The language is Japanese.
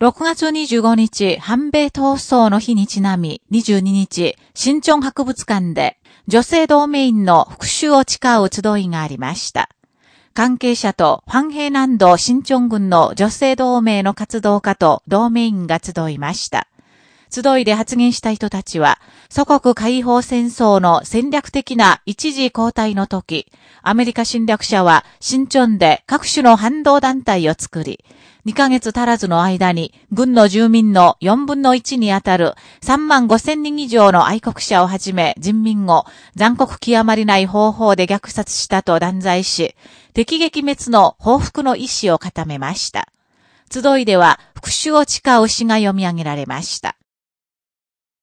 6月25日、反米闘争の日にちなみ、22日、新町博物館で、女性同盟員の復讐を誓う集いがありました。関係者と、ファンヘイ南道新町軍の女性同盟の活動家と同盟員が集いました。集いで発言した人たちは、祖国解放戦争の戦略的な一時交代の時、アメリカ侵略者は新村で各種の反動団体を作り、2ヶ月足らずの間に軍の住民の4分の1にあたる3万5千人以上の愛国者をはじめ人民を残酷極まりない方法で虐殺したと断罪し、敵撃滅の報復の意思を固めました。集いでは復讐を誓う詩が読み上げられました。